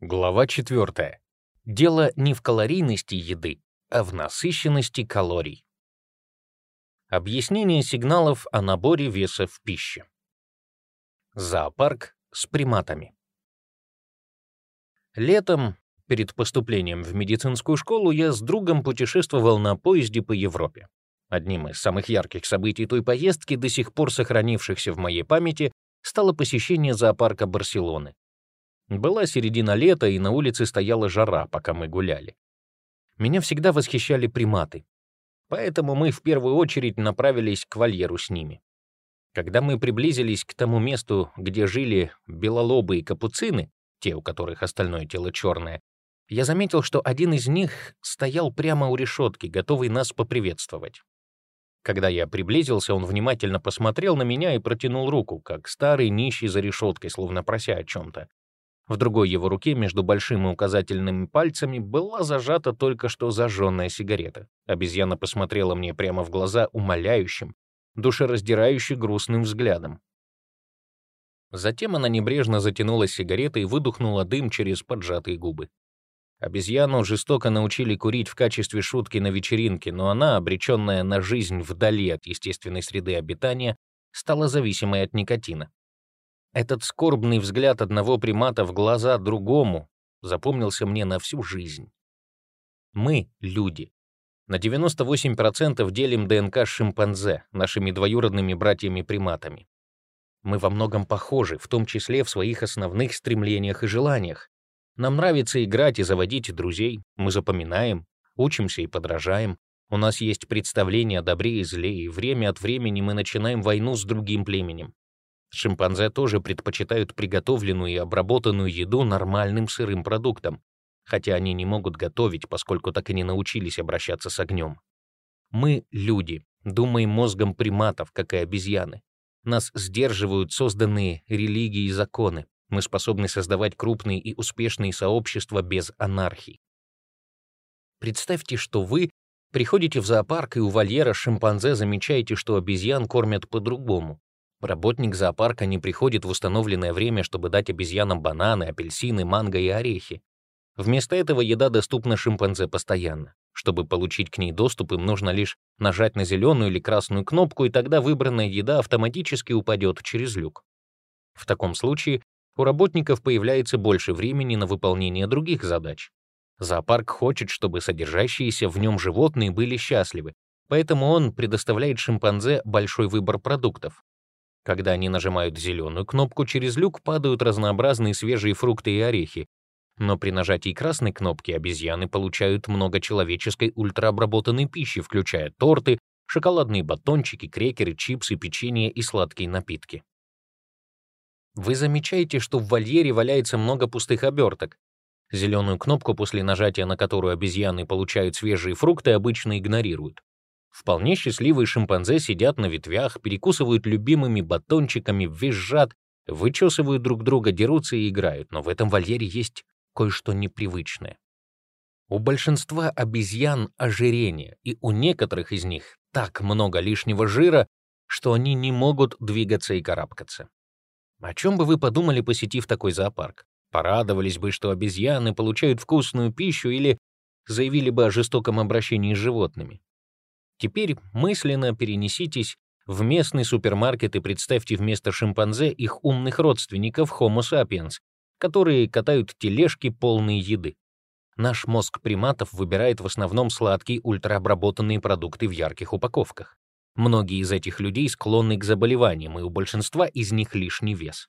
Глава 4. Дело не в калорийности еды, а в насыщенности калорий. Объяснение сигналов о наборе веса в пище. Зоопарк с приматами. Летом, перед поступлением в медицинскую школу, я с другом путешествовал на поезде по Европе. Одним из самых ярких событий той поездки, до сих пор сохранившихся в моей памяти, стало посещение зоопарка Барселоны. Была середина лета, и на улице стояла жара, пока мы гуляли. Меня всегда восхищали приматы. Поэтому мы в первую очередь направились к вольеру с ними. Когда мы приблизились к тому месту, где жили белолобые капуцины, те, у которых остальное тело черное, я заметил, что один из них стоял прямо у решетки, готовый нас поприветствовать. Когда я приблизился, он внимательно посмотрел на меня и протянул руку, как старый нищий за решеткой, словно прося о чем-то. В другой его руке между большим и указательными пальцами была зажата только что зажженная сигарета. Обезьяна посмотрела мне прямо в глаза умоляющим, душераздирающе грустным взглядом. Затем она небрежно затянула сигаретой и выдохнула дым через поджатые губы. Обезьяну жестоко научили курить в качестве шутки на вечеринке, но она, обреченная на жизнь вдали от естественной среды обитания, стала зависимой от никотина. Этот скорбный взгляд одного примата в глаза другому запомнился мне на всю жизнь. Мы — люди. На 98% делим ДНК с шимпанзе, нашими двоюродными братьями-приматами. Мы во многом похожи, в том числе в своих основных стремлениях и желаниях. Нам нравится играть и заводить друзей, мы запоминаем, учимся и подражаем. У нас есть представление о добре и зле, и время от времени мы начинаем войну с другим племенем. Шимпанзе тоже предпочитают приготовленную и обработанную еду нормальным сырым продуктам, хотя они не могут готовить, поскольку так и не научились обращаться с огнем. Мы, люди, думаем мозгом приматов, как и обезьяны. Нас сдерживают созданные религии и законы. Мы способны создавать крупные и успешные сообщества без анархии. Представьте, что вы приходите в зоопарк и у вольера шимпанзе замечаете, что обезьян кормят по-другому. Работник зоопарка не приходит в установленное время, чтобы дать обезьянам бананы, апельсины, манго и орехи. Вместо этого еда доступна шимпанзе постоянно. Чтобы получить к ней доступ, им нужно лишь нажать на зеленую или красную кнопку, и тогда выбранная еда автоматически упадет через люк. В таком случае у работников появляется больше времени на выполнение других задач. Зоопарк хочет, чтобы содержащиеся в нем животные были счастливы, поэтому он предоставляет шимпанзе большой выбор продуктов. Когда они нажимают зеленую кнопку, через люк падают разнообразные свежие фрукты и орехи. Но при нажатии красной кнопки обезьяны получают много человеческой ультраобработанной пищи, включая торты, шоколадные батончики, крекеры, чипсы, печенье и сладкие напитки. Вы замечаете, что в вольере валяется много пустых оберток. Зеленую кнопку, после нажатия на которую обезьяны получают свежие фрукты, обычно игнорируют. Вполне счастливые шимпанзе сидят на ветвях, перекусывают любимыми батончиками, визжат, вычесывают друг друга, дерутся и играют, но в этом вольере есть кое-что непривычное. У большинства обезьян ожирение, и у некоторых из них так много лишнего жира, что они не могут двигаться и карабкаться. О чем бы вы подумали, посетив такой зоопарк? Порадовались бы, что обезьяны получают вкусную пищу или заявили бы о жестоком обращении с животными. Теперь мысленно перенеситесь в местный супермаркет и представьте вместо шимпанзе их умных родственников Homo sapiens, которые катают тележки полные еды. Наш мозг приматов выбирает в основном сладкие ультраобработанные продукты в ярких упаковках. Многие из этих людей склонны к заболеваниям, и у большинства из них лишний вес.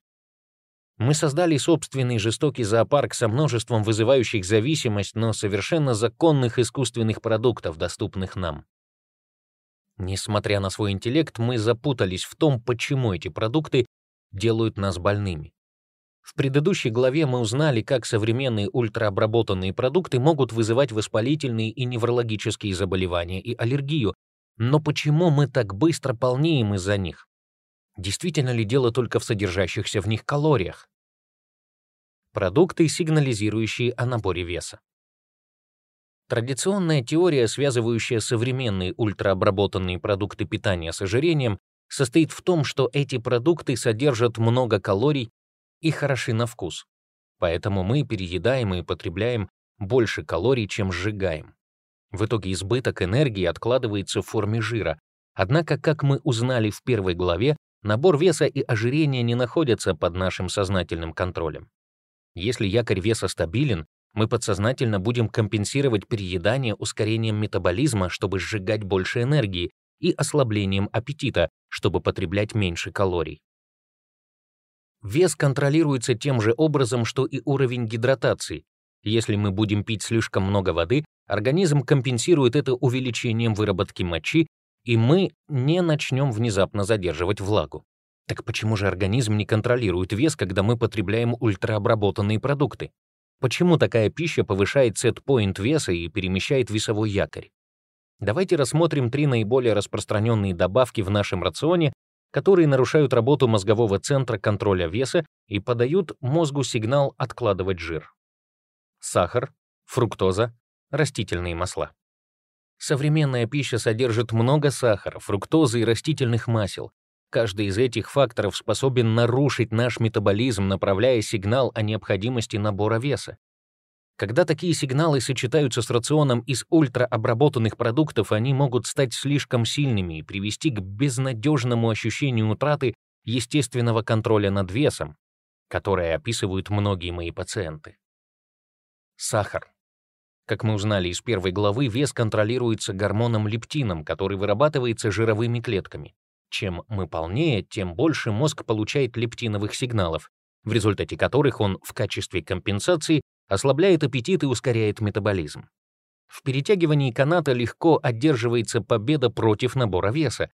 Мы создали собственный жестокий зоопарк со множеством вызывающих зависимость, но совершенно законных искусственных продуктов, доступных нам. Несмотря на свой интеллект, мы запутались в том, почему эти продукты делают нас больными. В предыдущей главе мы узнали, как современные ультраобработанные продукты могут вызывать воспалительные и неврологические заболевания и аллергию, но почему мы так быстро полнеем из-за них? Действительно ли дело только в содержащихся в них калориях? Продукты, сигнализирующие о наборе веса. Традиционная теория, связывающая современные ультраобработанные продукты питания с ожирением, состоит в том, что эти продукты содержат много калорий и хороши на вкус. Поэтому мы переедаем и потребляем больше калорий, чем сжигаем. В итоге избыток энергии откладывается в форме жира. Однако, как мы узнали в первой главе, набор веса и ожирение не находятся под нашим сознательным контролем. Если якорь веса стабилен, мы подсознательно будем компенсировать переедание ускорением метаболизма, чтобы сжигать больше энергии, и ослаблением аппетита, чтобы потреблять меньше калорий. Вес контролируется тем же образом, что и уровень гидратации. Если мы будем пить слишком много воды, организм компенсирует это увеличением выработки мочи, и мы не начнем внезапно задерживать влагу. Так почему же организм не контролирует вес, когда мы потребляем ультраобработанные продукты? Почему такая пища повышает сет-поинт веса и перемещает весовой якорь? Давайте рассмотрим три наиболее распространенные добавки в нашем рационе, которые нарушают работу мозгового центра контроля веса и подают мозгу сигнал откладывать жир. Сахар, фруктоза, растительные масла. Современная пища содержит много сахара, фруктозы и растительных масел. Каждый из этих факторов способен нарушить наш метаболизм, направляя сигнал о необходимости набора веса. Когда такие сигналы сочетаются с рационом из ультраобработанных продуктов, они могут стать слишком сильными и привести к безнадежному ощущению утраты естественного контроля над весом, которое описывают многие мои пациенты. Сахар. Как мы узнали из первой главы, вес контролируется гормоном лептином, который вырабатывается жировыми клетками. Чем мы полнее, тем больше мозг получает лептиновых сигналов, в результате которых он в качестве компенсации ослабляет аппетит и ускоряет метаболизм. В перетягивании каната легко одерживается победа против набора веса.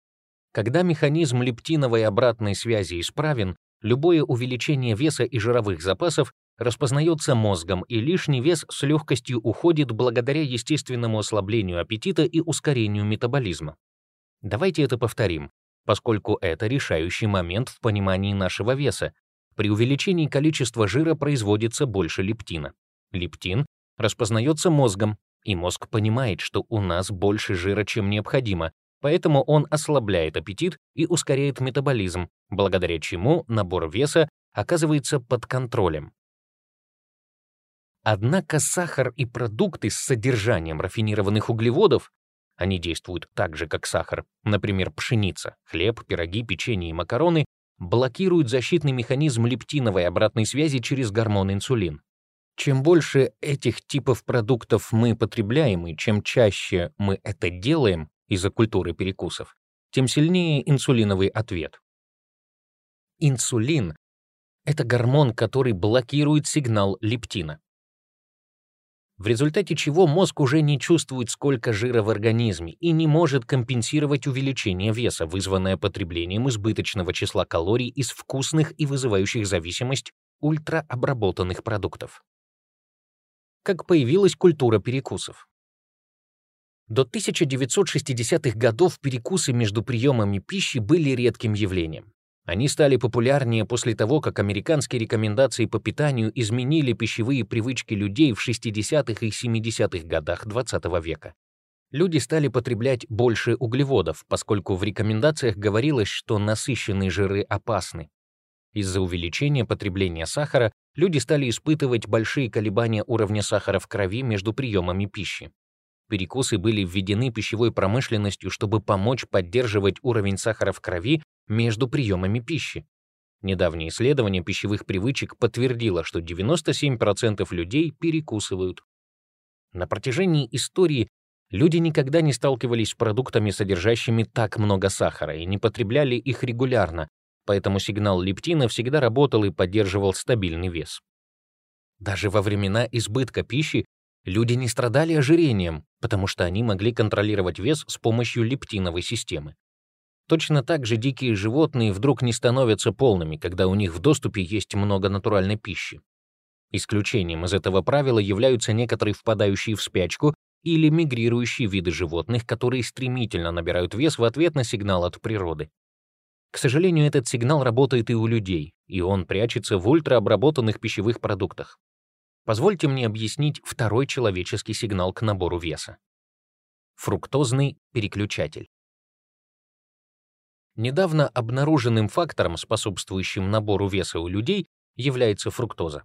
Когда механизм лептиновой обратной связи исправен, любое увеличение веса и жировых запасов распознается мозгом, и лишний вес с легкостью уходит благодаря естественному ослаблению аппетита и ускорению метаболизма. Давайте это повторим, поскольку это решающий момент в понимании нашего веса. При увеличении количества жира производится больше лептина. Лептин распознается мозгом, и мозг понимает, что у нас больше жира, чем необходимо, поэтому он ослабляет аппетит и ускоряет метаболизм, благодаря чему набор веса оказывается под контролем. Однако сахар и продукты с содержанием рафинированных углеводов, они действуют так же, как сахар, например, пшеница, хлеб, пироги, печенье и макароны, блокируют защитный механизм лептиновой обратной связи через гормон инсулин. Чем больше этих типов продуктов мы потребляем и чем чаще мы это делаем из-за культуры перекусов, тем сильнее инсулиновый ответ. Инсулин — это гормон, который блокирует сигнал лептина. В результате чего мозг уже не чувствует, сколько жира в организме и не может компенсировать увеличение веса, вызванное потреблением избыточного числа калорий из вкусных и вызывающих зависимость ультраобработанных продуктов как появилась культура перекусов. До 1960-х годов перекусы между приемами пищи были редким явлением. Они стали популярнее после того, как американские рекомендации по питанию изменили пищевые привычки людей в 60-х и 70-х годах XX -го века. Люди стали потреблять больше углеводов, поскольку в рекомендациях говорилось, что насыщенные жиры опасны. Из-за увеличения потребления сахара люди стали испытывать большие колебания уровня сахара в крови между приемами пищи. Перекусы были введены пищевой промышленностью, чтобы помочь поддерживать уровень сахара в крови между приемами пищи. Недавнее исследование пищевых привычек подтвердило, что 97% людей перекусывают. На протяжении истории люди никогда не сталкивались с продуктами, содержащими так много сахара, и не потребляли их регулярно, поэтому сигнал лептина всегда работал и поддерживал стабильный вес. Даже во времена избытка пищи люди не страдали ожирением, потому что они могли контролировать вес с помощью лептиновой системы. Точно так же дикие животные вдруг не становятся полными, когда у них в доступе есть много натуральной пищи. Исключением из этого правила являются некоторые впадающие в спячку или мигрирующие виды животных, которые стремительно набирают вес в ответ на сигнал от природы. К сожалению, этот сигнал работает и у людей, и он прячется в ультраобработанных пищевых продуктах. Позвольте мне объяснить второй человеческий сигнал к набору веса. Фруктозный переключатель. Недавно обнаруженным фактором, способствующим набору веса у людей, является фруктоза.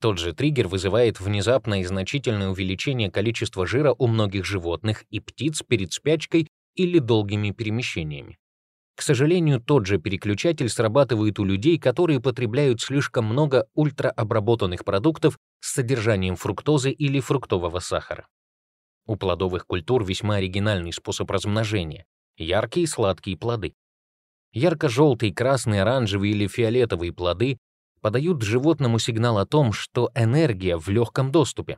Тот же триггер вызывает внезапное и значительное увеличение количества жира у многих животных и птиц перед спячкой или долгими перемещениями. К сожалению, тот же переключатель срабатывает у людей, которые потребляют слишком много ультраобработанных продуктов с содержанием фруктозы или фруктового сахара. У плодовых культур весьма оригинальный способ размножения — яркие сладкие плоды. Ярко-желтые, красные, оранжевые или фиолетовые плоды подают животному сигнал о том, что энергия в легком доступе.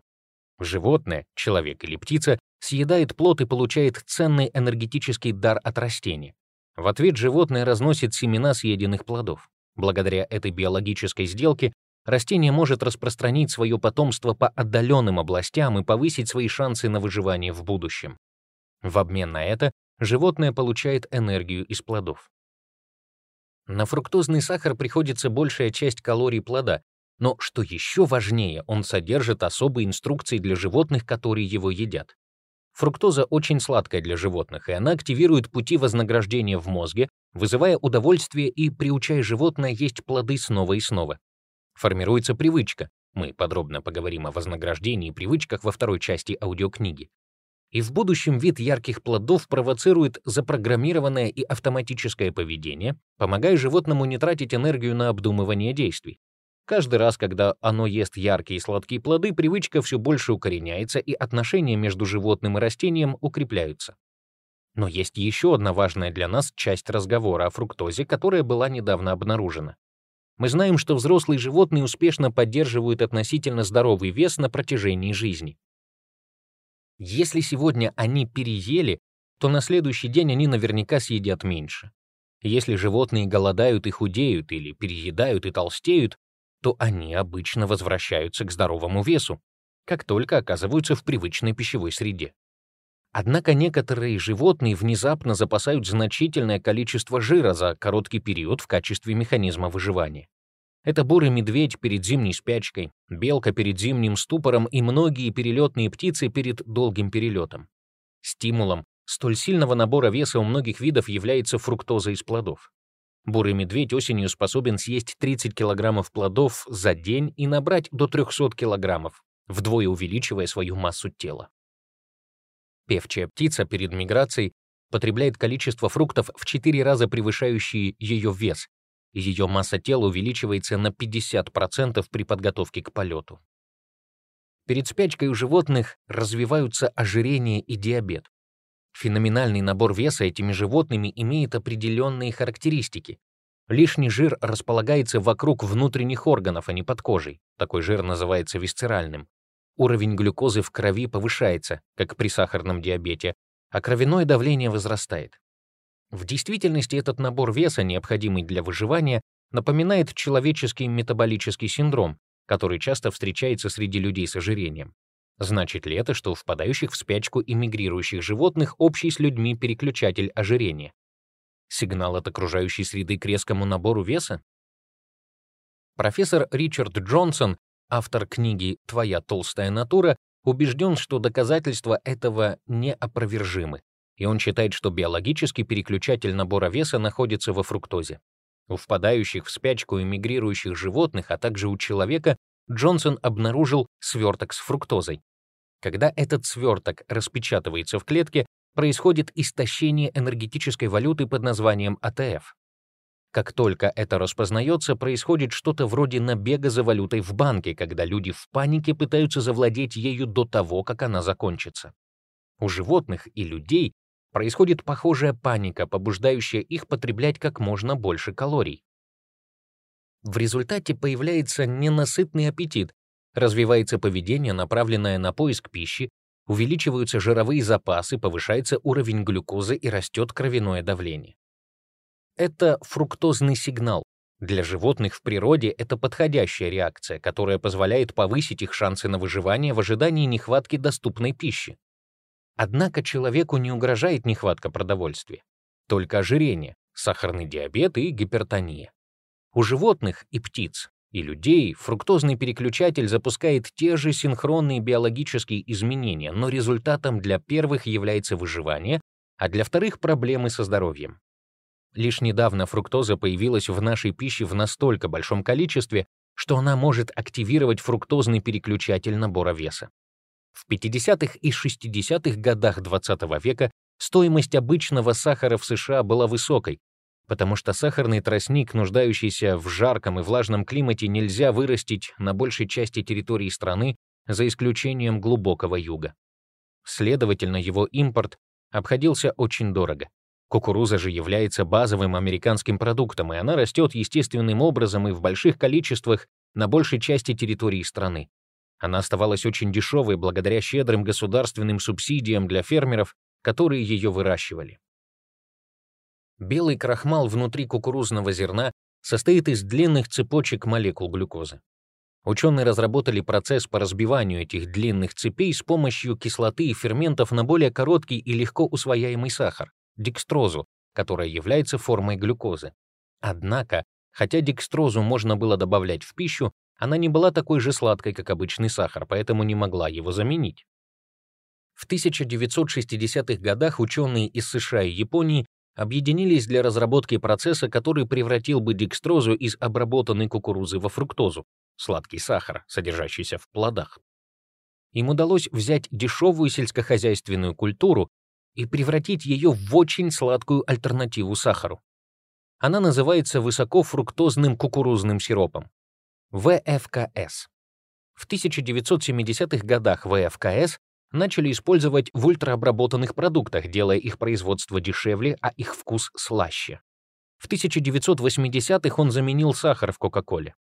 Животное, человек или птица, съедает плод и получает ценный энергетический дар от растения. В ответ животное разносит семена съеденных плодов. Благодаря этой биологической сделке растение может распространить свое потомство по отдаленным областям и повысить свои шансы на выживание в будущем. В обмен на это животное получает энергию из плодов. На фруктозный сахар приходится большая часть калорий плода, но, что еще важнее, он содержит особые инструкции для животных, которые его едят. Фруктоза очень сладкая для животных, и она активирует пути вознаграждения в мозге, вызывая удовольствие и приучая животное есть плоды снова и снова. Формируется привычка. Мы подробно поговорим о вознаграждении и привычках во второй части аудиокниги. И в будущем вид ярких плодов провоцирует запрограммированное и автоматическое поведение, помогая животному не тратить энергию на обдумывание действий. Каждый раз, когда оно ест яркие и сладкие плоды, привычка все больше укореняется, и отношения между животным и растением укрепляются. Но есть еще одна важная для нас часть разговора о фруктозе, которая была недавно обнаружена. Мы знаем, что взрослые животные успешно поддерживают относительно здоровый вес на протяжении жизни. Если сегодня они переели, то на следующий день они наверняка съедят меньше. Если животные голодают и худеют или переедают и толстеют, то они обычно возвращаются к здоровому весу, как только оказываются в привычной пищевой среде. Однако некоторые животные внезапно запасают значительное количество жира за короткий период в качестве механизма выживания. Это бурый медведь перед зимней спячкой, белка перед зимним ступором и многие перелетные птицы перед долгим перелетом. Стимулом столь сильного набора веса у многих видов является фруктоза из плодов. Бурый медведь осенью способен съесть 30 килограммов плодов за день и набрать до 300 килограммов, вдвое увеличивая свою массу тела. Певчая птица перед миграцией потребляет количество фруктов в 4 раза превышающие ее вес, ее масса тела увеличивается на 50% при подготовке к полету. Перед спячкой у животных развиваются ожирение и диабет. Феноменальный набор веса этими животными имеет определенные характеристики. Лишний жир располагается вокруг внутренних органов, а не под кожей. Такой жир называется висцеральным. Уровень глюкозы в крови повышается, как при сахарном диабете, а кровяное давление возрастает. В действительности этот набор веса, необходимый для выживания, напоминает человеческий метаболический синдром, который часто встречается среди людей с ожирением. Значит ли это, что у впадающих в спячку и мигрирующих животных общий с людьми переключатель ожирения? Сигнал от окружающей среды к резкому набору веса? Профессор Ричард Джонсон, автор книги «Твоя толстая натура», убежден, что доказательства этого неопровержимы и он считает, что биологический переключатель набора веса находится во фруктозе. У впадающих в спячку и мигрирующих животных, а также у человека, Джонсон обнаружил сверток с фруктозой. Когда этот сверток распечатывается в клетке, происходит истощение энергетической валюты под названием АТФ. Как только это распознается, происходит что-то вроде набега за валютой в банке, когда люди в панике пытаются завладеть ею до того, как она закончится. У животных и людей происходит похожая паника, побуждающая их потреблять как можно больше калорий. В результате появляется ненасытный аппетит, развивается поведение, направленное на поиск пищи, увеличиваются жировые запасы, повышается уровень глюкозы и растет кровяное давление. Это фруктозный сигнал. Для животных в природе это подходящая реакция, которая позволяет повысить их шансы на выживание в ожидании нехватки доступной пищи. Однако человеку не угрожает нехватка продовольствия, только ожирение, сахарный диабет и гипертония. У животных и птиц, и людей фруктозный переключатель запускает те же синхронные биологические изменения, но результатом для первых является выживание, а для вторых — проблемы со здоровьем. Лишь недавно фруктоза появилась в нашей пище в настолько большом количестве, что она может активировать фруктозный переключатель набора веса. В 50-х и 60-х годах XX -го века стоимость обычного сахара в США была высокой, потому что сахарный тростник, нуждающийся в жарком и влажном климате, нельзя вырастить на большей части территории страны, за исключением глубокого юга. Следовательно, его импорт обходился очень дорого. Кукуруза же является базовым американским продуктом, и она растет естественным образом и в больших количествах на большей части территории страны. Она оставалась очень дешевой благодаря щедрым государственным субсидиям для фермеров, которые ее выращивали. Белый крахмал внутри кукурузного зерна состоит из длинных цепочек молекул глюкозы. Ученые разработали процесс по разбиванию этих длинных цепей с помощью кислоты и ферментов на более короткий и легко усвояемый сахар — декстрозу, которая является формой глюкозы. Однако, хотя декстрозу можно было добавлять в пищу, она не была такой же сладкой, как обычный сахар, поэтому не могла его заменить. В 1960-х годах ученые из США и Японии объединились для разработки процесса, который превратил бы декстрозу из обработанной кукурузы во фруктозу, сладкий сахар, содержащийся в плодах. Им удалось взять дешевую сельскохозяйственную культуру и превратить ее в очень сладкую альтернативу сахару. Она называется высокофруктозным кукурузным сиропом. ВФКС. В 1970-х годах ВФКС начали использовать в ультраобработанных продуктах, делая их производство дешевле, а их вкус слаще. В 1980-х он заменил сахар в Кока-Коле.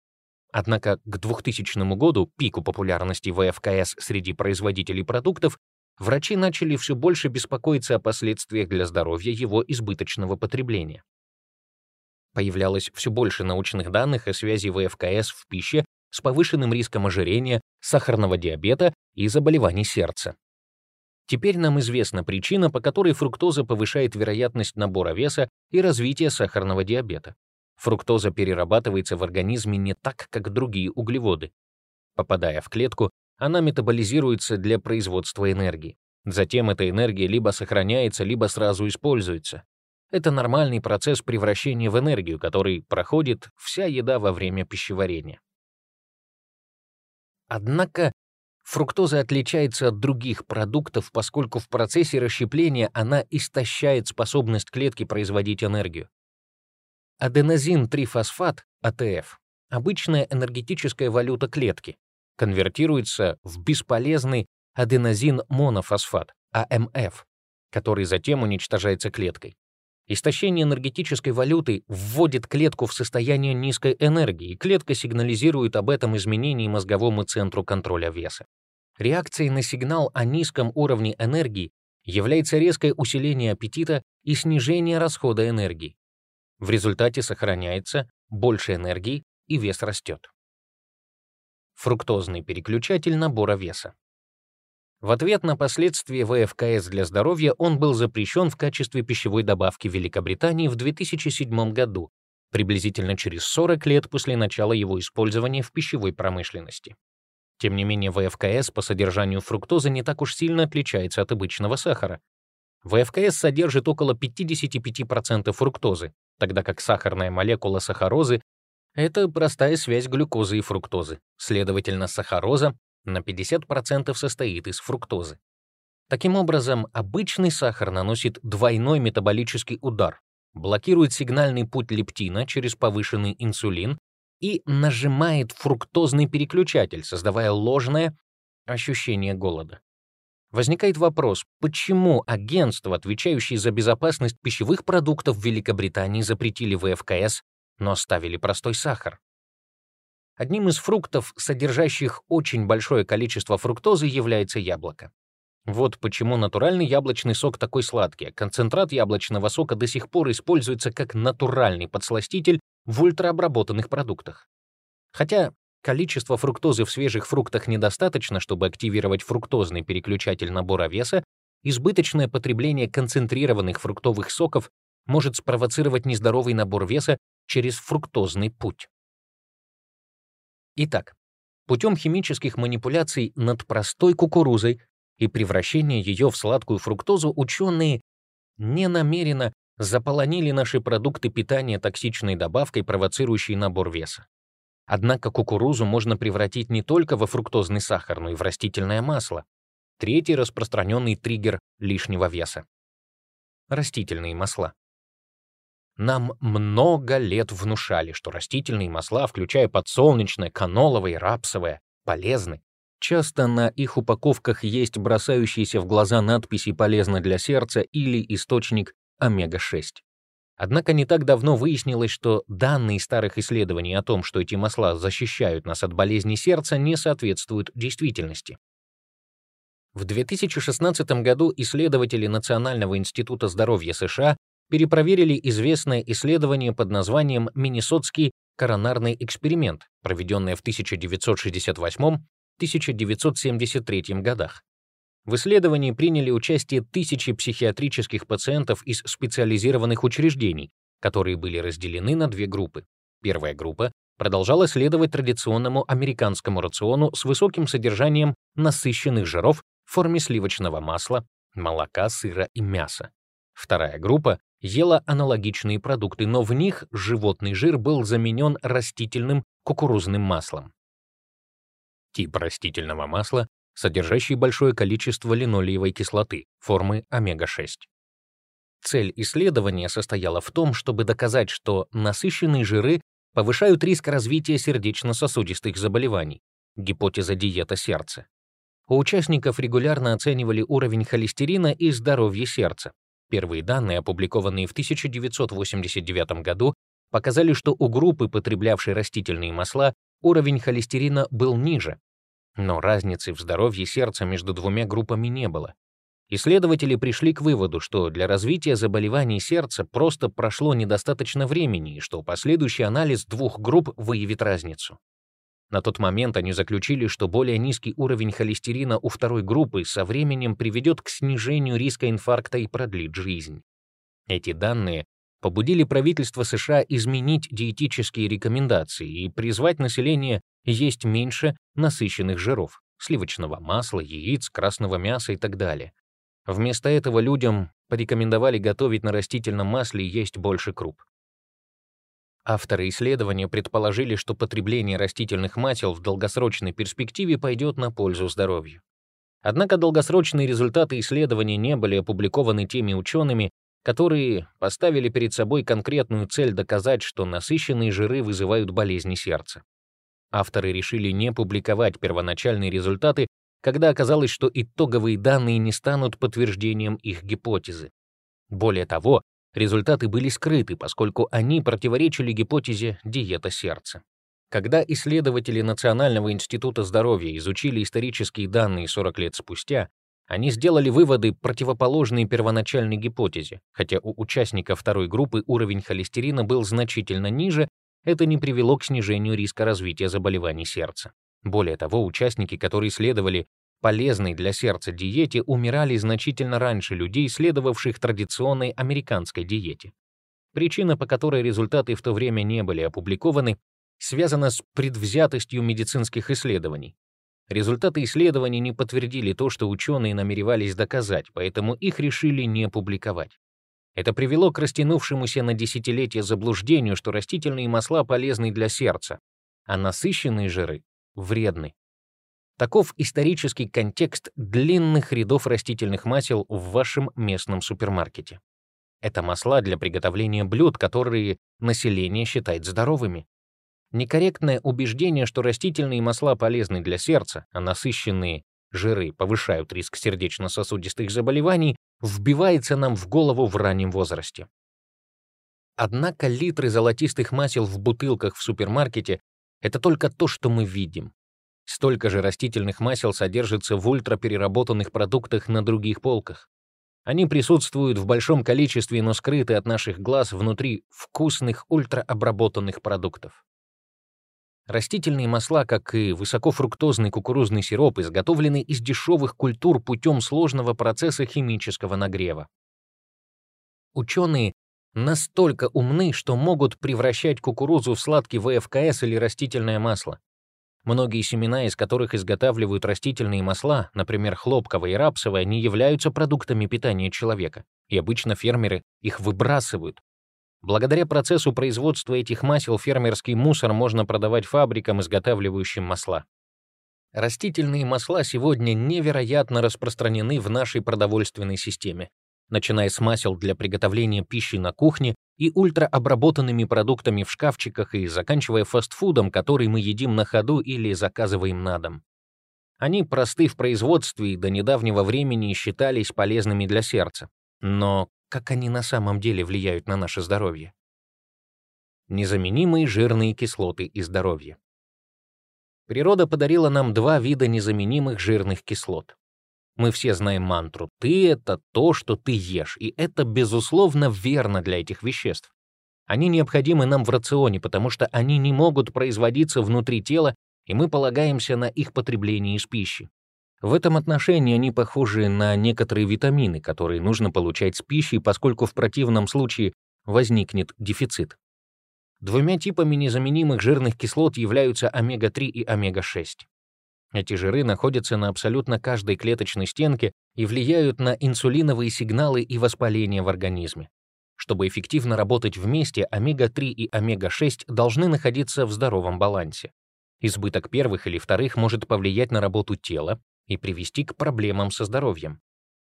Однако к 2000 году, пику популярности ВФКС среди производителей продуктов, врачи начали все больше беспокоиться о последствиях для здоровья его избыточного потребления. Появлялось все больше научных данных о связи ВФКС в пище с повышенным риском ожирения, сахарного диабета и заболеваний сердца. Теперь нам известна причина, по которой фруктоза повышает вероятность набора веса и развития сахарного диабета. Фруктоза перерабатывается в организме не так, как другие углеводы. Попадая в клетку, она метаболизируется для производства энергии. Затем эта энергия либо сохраняется, либо сразу используется. Это нормальный процесс превращения в энергию, который проходит вся еда во время пищеварения. Однако фруктоза отличается от других продуктов, поскольку в процессе расщепления она истощает способность клетки производить энергию. Аденозин-трифосфат, АТФ, обычная энергетическая валюта клетки, конвертируется в бесполезный аденозин-монофосфат, АМФ, который затем уничтожается клеткой. Истощение энергетической валюты вводит клетку в состояние низкой энергии, и клетка сигнализирует об этом изменении мозговому центру контроля веса. Реакцией на сигнал о низком уровне энергии является резкое усиление аппетита и снижение расхода энергии. В результате сохраняется больше энергии и вес растет. Фруктозный переключатель набора веса. В ответ на последствия ВФКС для здоровья он был запрещен в качестве пищевой добавки в Великобритании в 2007 году, приблизительно через 40 лет после начала его использования в пищевой промышленности. Тем не менее, ВФКС по содержанию фруктозы не так уж сильно отличается от обычного сахара. ВФКС содержит около 55% фруктозы, тогда как сахарная молекула сахарозы — это простая связь глюкозы и фруктозы. Следовательно, сахароза на 50% состоит из фруктозы. Таким образом, обычный сахар наносит двойной метаболический удар, блокирует сигнальный путь лептина через повышенный инсулин и нажимает фруктозный переключатель, создавая ложное ощущение голода. Возникает вопрос, почему агентство, отвечающее за безопасность пищевых продуктов в Великобритании, запретили ВФКС, но оставили простой сахар? Одним из фруктов, содержащих очень большое количество фруктозы, является яблоко. Вот почему натуральный яблочный сок такой сладкий. Концентрат яблочного сока до сих пор используется как натуральный подсластитель в ультраобработанных продуктах. Хотя количество фруктозы в свежих фруктах недостаточно, чтобы активировать фруктозный переключатель набора веса, избыточное потребление концентрированных фруктовых соков может спровоцировать нездоровый набор веса через фруктозный путь. Итак, путем химических манипуляций над простой кукурузой и превращения ее в сладкую фруктозу ученые ненамеренно заполонили наши продукты питания токсичной добавкой, провоцирующей набор веса. Однако кукурузу можно превратить не только во фруктозный сахар, но и в растительное масло. Третий распространенный триггер лишнего веса. Растительные масла. Нам много лет внушали, что растительные масла, включая подсолнечное, каноловое, рапсовое, полезны. Часто на их упаковках есть бросающиеся в глаза надписи «полезно для сердца» или источник омега-6. Однако не так давно выяснилось, что данные старых исследований о том, что эти масла защищают нас от болезни сердца, не соответствуют действительности. В 2016 году исследователи Национального института здоровья США перепроверили известное исследование под названием «Миннесотский коронарный эксперимент», проведенное в 1968-1973 годах. В исследовании приняли участие тысячи психиатрических пациентов из специализированных учреждений, которые были разделены на две группы. Первая группа продолжала следовать традиционному американскому рациону с высоким содержанием насыщенных жиров в форме сливочного масла, молока, сыра и мяса. Вторая группа ела аналогичные продукты, но в них животный жир был заменен растительным кукурузным маслом. Тип растительного масла содержащий большое количество линолеевой кислоты, формы омега-6. Цель исследования состояла в том, чтобы доказать, что насыщенные жиры повышают риск развития сердечно-сосудистых заболеваний, гипотеза диета сердца. У участников регулярно оценивали уровень холестерина и здоровье сердца. Первые данные, опубликованные в 1989 году, показали, что у группы, потреблявшей растительные масла, уровень холестерина был ниже, но разницы в здоровье сердца между двумя группами не было. Исследователи пришли к выводу, что для развития заболеваний сердца просто прошло недостаточно времени и что последующий анализ двух групп выявит разницу. На тот момент они заключили, что более низкий уровень холестерина у второй группы со временем приведет к снижению риска инфаркта и продлит жизнь. Эти данные побудили правительство США изменить диетические рекомендации и призвать население есть меньше насыщенных жиров, сливочного масла, яиц, красного мяса и так далее. Вместо этого людям порекомендовали готовить на растительном масле и есть больше круп. Авторы исследования предположили, что потребление растительных масел в долгосрочной перспективе пойдет на пользу здоровью. Однако долгосрочные результаты исследования не были опубликованы теми учеными, которые поставили перед собой конкретную цель доказать, что насыщенные жиры вызывают болезни сердца. Авторы решили не публиковать первоначальные результаты, когда оказалось, что итоговые данные не станут подтверждением их гипотезы. Более того, результаты были скрыты, поскольку они противоречили гипотезе диета сердца. Когда исследователи Национального института здоровья изучили исторические данные 40 лет спустя, они сделали выводы, противоположные первоначальной гипотезе, хотя у участников второй группы уровень холестерина был значительно ниже, это не привело к снижению риска развития заболеваний сердца. Более того, участники, которые следовали полезной для сердца диете, умирали значительно раньше людей, следовавших традиционной американской диете. Причина, по которой результаты в то время не были опубликованы, связана с предвзятостью медицинских исследований. Результаты исследований не подтвердили то, что ученые намеревались доказать, поэтому их решили не публиковать. Это привело к растянувшемуся на десятилетия заблуждению, что растительные масла полезны для сердца, а насыщенные жиры вредны. Таков исторический контекст длинных рядов растительных масел в вашем местном супермаркете. Это масла для приготовления блюд, которые население считает здоровыми. Некорректное убеждение, что растительные масла полезны для сердца, а насыщенные жиры повышают риск сердечно-сосудистых заболеваний, вбивается нам в голову в раннем возрасте. Однако литры золотистых масел в бутылках в супермаркете — это только то, что мы видим. Столько же растительных масел содержится в ультрапереработанных продуктах на других полках. Они присутствуют в большом количестве, но скрыты от наших глаз внутри вкусных ультраобработанных продуктов. Растительные масла, как и высокофруктозный кукурузный сироп, изготовлены из дешевых культур путем сложного процесса химического нагрева. Ученые настолько умны, что могут превращать кукурузу в сладкий ВФКС или растительное масло. Многие семена, из которых изготавливают растительные масла, например, хлопковое и рапсовое, не являются продуктами питания человека, и обычно фермеры их выбрасывают. Благодаря процессу производства этих масел фермерский мусор можно продавать фабрикам, изготавливающим масла. Растительные масла сегодня невероятно распространены в нашей продовольственной системе, начиная с масел для приготовления пищи на кухне и ультраобработанными продуктами в шкафчиках и заканчивая фастфудом, который мы едим на ходу или заказываем на дом. Они просты в производстве и до недавнего времени считались полезными для сердца. Но как они на самом деле влияют на наше здоровье? Незаменимые жирные кислоты и здоровье. Природа подарила нам два вида незаменимых жирных кислот. Мы все знаем мантру «ты — это то, что ты ешь», и это, безусловно, верно для этих веществ. Они необходимы нам в рационе, потому что они не могут производиться внутри тела, и мы полагаемся на их потребление из пищи. В этом отношении они похожи на некоторые витамины, которые нужно получать с пищей, поскольку в противном случае возникнет дефицит. Двумя типами незаменимых жирных кислот являются омега-3 и омега-6. Эти жиры находятся на абсолютно каждой клеточной стенке и влияют на инсулиновые сигналы и воспаление в организме. Чтобы эффективно работать вместе, омега-3 и омега-6 должны находиться в здоровом балансе. Избыток первых или вторых может повлиять на работу тела и привести к проблемам со здоровьем.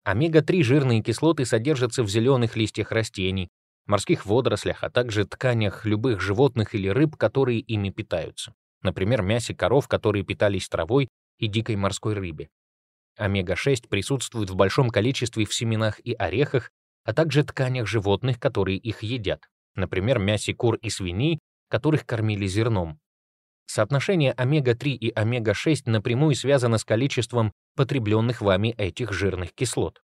Омега-3 жирные кислоты содержатся в зеленых листьях растений, морских водорослях, а также тканях любых животных или рыб, которые ими питаются например, мясе коров, которые питались травой и дикой морской рыбе. Омега-6 присутствует в большом количестве в семенах и орехах, а также тканях животных, которые их едят, например, мясе кур и свиней, которых кормили зерном. Соотношение омега-3 и омега-6 напрямую связано с количеством потребленных вами этих жирных кислот.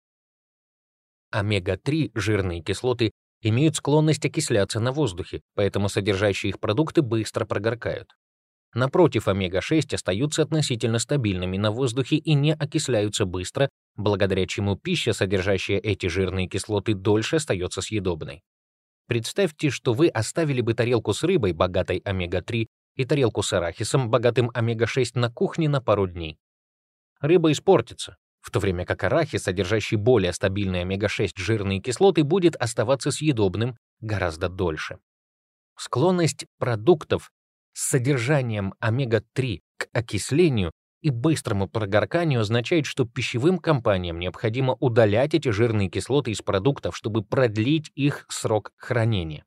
Омега-3 жирные кислоты имеют склонность окисляться на воздухе, поэтому содержащие их продукты быстро прогоркают. Напротив, омега-6 остаются относительно стабильными на воздухе и не окисляются быстро, благодаря чему пища, содержащая эти жирные кислоты, дольше остается съедобной. Представьте, что вы оставили бы тарелку с рыбой, богатой омега-3, и тарелку с арахисом, богатым омега-6, на кухне на пару дней. Рыба испортится, в то время как арахис, содержащий более стабильные омега-6 жирные кислоты, будет оставаться съедобным гораздо дольше. Склонность продуктов с содержанием омега-3 к окислению и быстрому прогорканию означает, что пищевым компаниям необходимо удалять эти жирные кислоты из продуктов, чтобы продлить их срок хранения.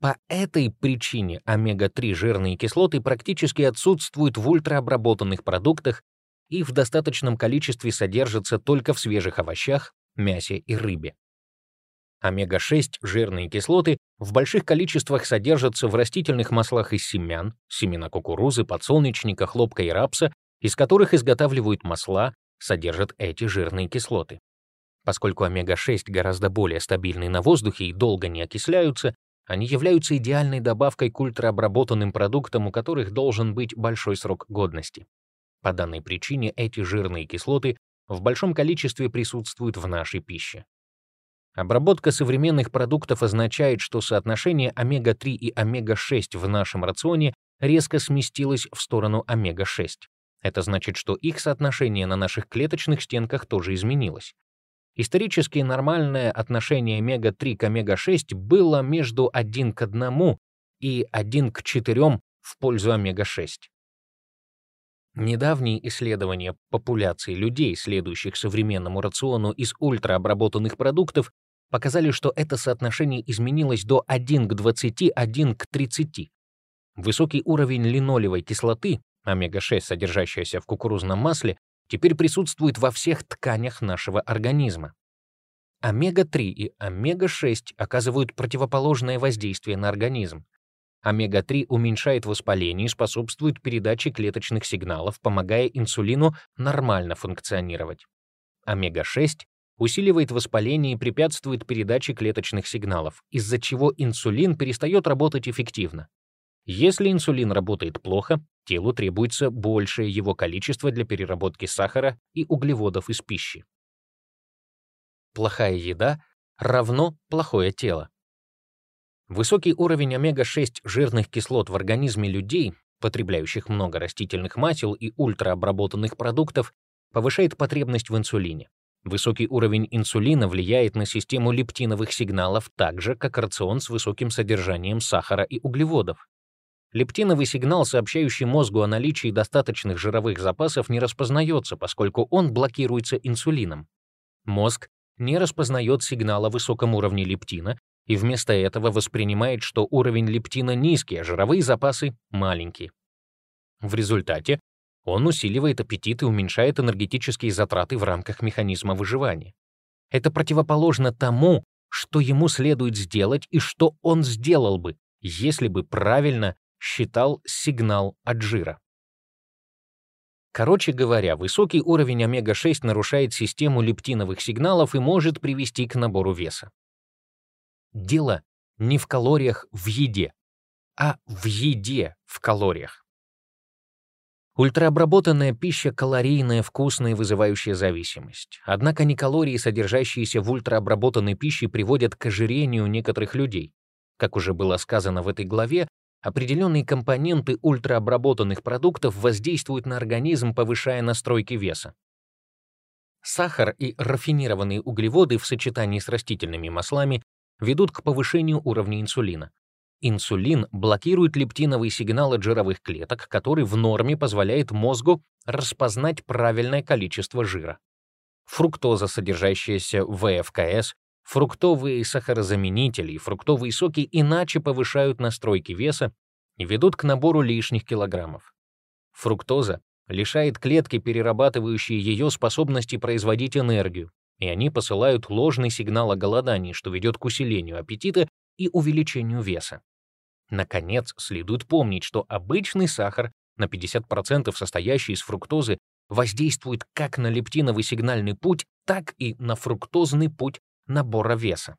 По этой причине омега-3 жирные кислоты практически отсутствуют в ультраобработанных продуктах и в достаточном количестве содержатся только в свежих овощах, мясе и рыбе. Омега-6 жирные кислоты в больших количествах содержатся в растительных маслах из семян, семена кукурузы, подсолнечника, хлопка и рапса, из которых изготавливают масла, содержат эти жирные кислоты. Поскольку омега-6 гораздо более стабильны на воздухе и долго не окисляются, они являются идеальной добавкой к ультраобработанным продуктам, у которых должен быть большой срок годности. По данной причине эти жирные кислоты в большом количестве присутствуют в нашей пище. Обработка современных продуктов означает, что соотношение омега-3 и омега-6 в нашем рационе резко сместилось в сторону омега-6. Это значит, что их соотношение на наших клеточных стенках тоже изменилось. Исторически нормальное отношение омега-3 к омега-6 было между 1 к 1 и 1 к 4 в пользу омега-6. Недавние исследования популяции людей, следующих современному рациону из ультраобработанных продуктов, показали, что это соотношение изменилось до 1 к 20, 1 к 30. Высокий уровень линолевой кислоты, омега-6, содержащаяся в кукурузном масле, теперь присутствует во всех тканях нашего организма. Омега-3 и омега-6 оказывают противоположное воздействие на организм. Омега-3 уменьшает воспаление и способствует передаче клеточных сигналов, помогая инсулину нормально функционировать. Омега-6 усиливает воспаление и препятствует передаче клеточных сигналов, из-за чего инсулин перестает работать эффективно. Если инсулин работает плохо, телу требуется большее его количество для переработки сахара и углеводов из пищи. Плохая еда равно плохое тело. Высокий уровень омега-6 жирных кислот в организме людей, потребляющих много растительных масел и ультраобработанных продуктов, повышает потребность в инсулине. Высокий уровень инсулина влияет на систему лептиновых сигналов так же, как рацион с высоким содержанием сахара и углеводов. Лептиновый сигнал, сообщающий мозгу о наличии достаточных жировых запасов, не распознается, поскольку он блокируется инсулином. Мозг не распознает сигнал о высоком уровне лептина и вместо этого воспринимает, что уровень лептина низкий, а жировые запасы маленькие. В результате он усиливает аппетит и уменьшает энергетические затраты в рамках механизма выживания. Это противоположно тому, что ему следует сделать и что он сделал бы, если бы правильно считал сигнал от жира. Короче говоря, высокий уровень омега-6 нарушает систему лептиновых сигналов и может привести к набору веса. Дело не в калориях в еде, а в еде в калориях. Ультраобработанная пища калорийная, вкусная и вызывающая зависимость. Однако не калории, содержащиеся в ультраобработанной пище, приводят к ожирению некоторых людей. Как уже было сказано в этой главе, определенные компоненты ультраобработанных продуктов воздействуют на организм, повышая настройки веса. Сахар и рафинированные углеводы в сочетании с растительными маслами ведут к повышению уровня инсулина. Инсулин блокирует лептиновый сигнал от жировых клеток, который в норме позволяет мозгу распознать правильное количество жира. Фруктоза, содержащаяся в ВФКС, фруктовые сахарозаменители и фруктовые соки иначе повышают настройки веса и ведут к набору лишних килограммов. Фруктоза лишает клетки, перерабатывающие ее способности производить энергию, и они посылают ложный сигнал о голодании, что ведет к усилению аппетита и увеличению веса. Наконец, следует помнить, что обычный сахар, на 50% состоящий из фруктозы, воздействует как на лептиновый сигнальный путь, так и на фруктозный путь набора веса.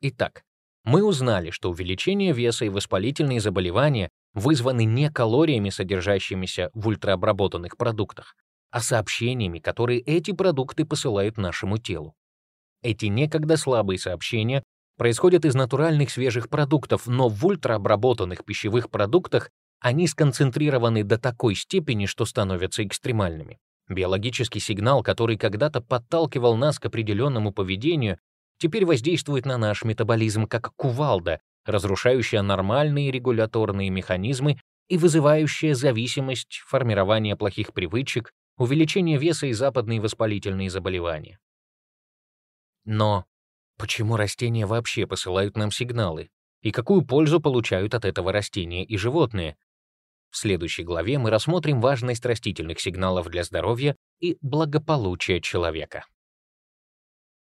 Итак, мы узнали, что увеличение веса и воспалительные заболевания вызваны не калориями, содержащимися в ультраобработанных продуктах, а сообщениями, которые эти продукты посылают нашему телу. Эти некогда слабые сообщения происходят из натуральных свежих продуктов, но в ультраобработанных пищевых продуктах они сконцентрированы до такой степени, что становятся экстремальными. Биологический сигнал, который когда-то подталкивал нас к определенному поведению, теперь воздействует на наш метаболизм как кувалда, разрушающая нормальные регуляторные механизмы и вызывающая зависимость, формирование плохих привычек, увеличение веса и западные воспалительные заболевания. Но почему растения вообще посылают нам сигналы? И какую пользу получают от этого растения и животные? В следующей главе мы рассмотрим важность растительных сигналов для здоровья и благополучия человека.